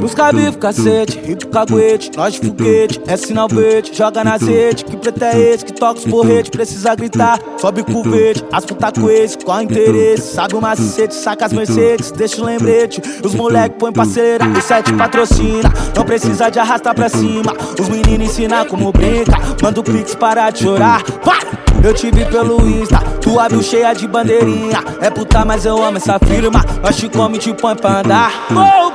Busca bife, cacete, hip caguete, nós de foguete, é sinal verde, joga na zete, que preto é esse, que toca os porrete, precisa gritar, sobe com verde, as puta com esse, qual interesse, sabe o macete, saca as mercedes, deixa o lembrete, os moleque põe pra acelerar, o sete patrocina, não precisa de arrastar pra cima, os meninos ensinam como brinca, manda o pix parar de chorar, para! Eu te vi pelo Insta, tua viu cheia de bandeirinha. É puta, mas eu amo essa firma. Nós te come, te põe pra andar. Vou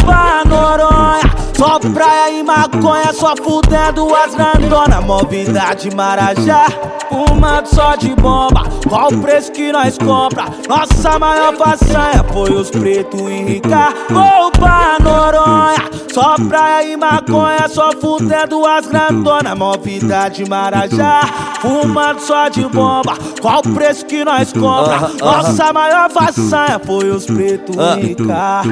só praia e maconha, só fudendo as grandonas. Movida de Marajá, fumando só de bomba. Qual o preço que nós compra? Nossa maior façanha foi os pretos enricar. Vou pra Noronha, só praia e maconha, só fudendo as grandonas. Movida de Marajá, fumando só de bomba. Qual o preço que nós compra? Nossa maior façanha foi os pretos ricar.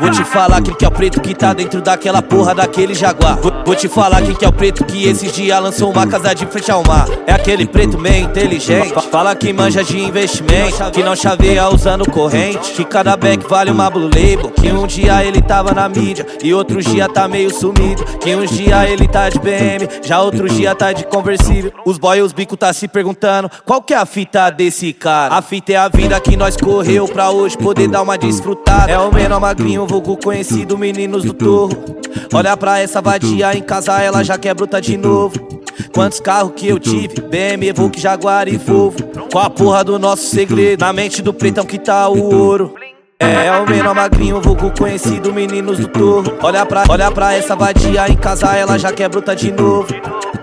Vou te falar quem que é o preto que tá dentro daquela porra daquele jaguar. Vou, vou te falar quem que é o preto que esses dias lançou uma casa de frente ao mar. É aquele preto meio inteligente. Fala que manja de investimento, que não chaveia usando corrente. Que cada back vale uma blue label. Que um dia ele tava na mídia e outro dia tá meio sumido. Que uns dia ele tá de BM, já outro dia tá de conversível. Os boy e os bico tá se perguntando qual que é a fita desse cara. A fita é a vida que nós correu pra hoje poder dar uma desfrutada. É o menor magrinho, vulgo conhecido, meninos do torro. Olha pra essa vadia em casa, ela já quer bruta de novo. Quantos carros que eu tive? BM, Evoque, Jaguar e Volvo. Qual a porra do nosso segredo? Na mente do pretão que tá o ouro. É, é o menor magrinho, vulgo conhecido, meninos do torro. Olha pra, olha pra essa vadia em casa, ela já quer bruta de novo.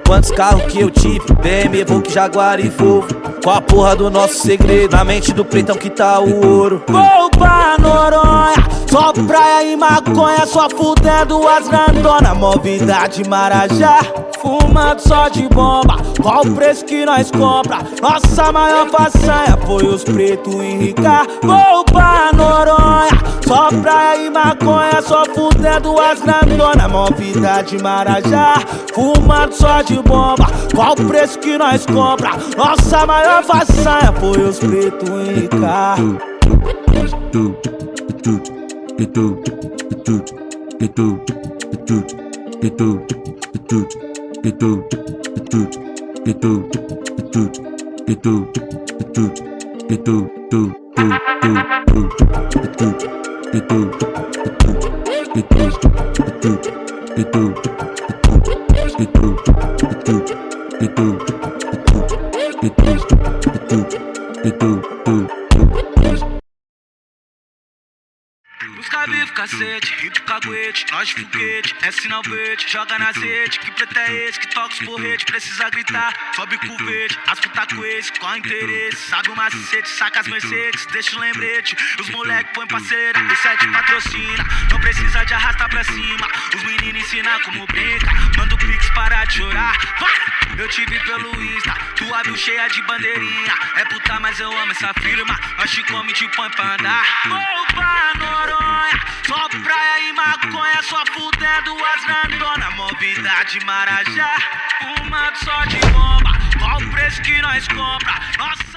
Quantos carros que eu tive? BM, Evoque, Jaguar e Volvo. Qual a porra do nosso segredo? Na mente do pretão que tá o ouro. Pra Noronha, só praia e maconha, só fudendo as grandonas. Movida de Marajá, fumando só de bomba. Qual o preço que nós compra? Nossa maior façanha foi os pretos enricar. Vou pra Noronha, só praia e maconha, só fudendo as grandonas. Movida de Marajá, fumando só de bomba. Qual o preço que nós compra? Nossa maior façanha foi os pretos enricar. Busca bife, cacete, hip caguete, nós de foguete, é sinal verde, joga na zete, que preto é esse, que toca os porrete, precisa gritar, sobe com verde, as puta com esse, qual interesse, sabe o macete, saca as mercedes, deixa o lembrete, os moleque põe pra acelerar, o sete patrocina, não precisa de arrastar pra cima, os meninos ensinam como brinca, manda o pix parar de chorar! Eu te vi pelo Insta, tua viu cheia de bandeirinha, é puta, mas eu amo essa firma, nós te come, te põe pra andar, vou pra Noronha, só praia e maconha, só fudendo as grandonas. Movida de Marajá, fumando só de bomba. Qual o preço que nós compra? Nossa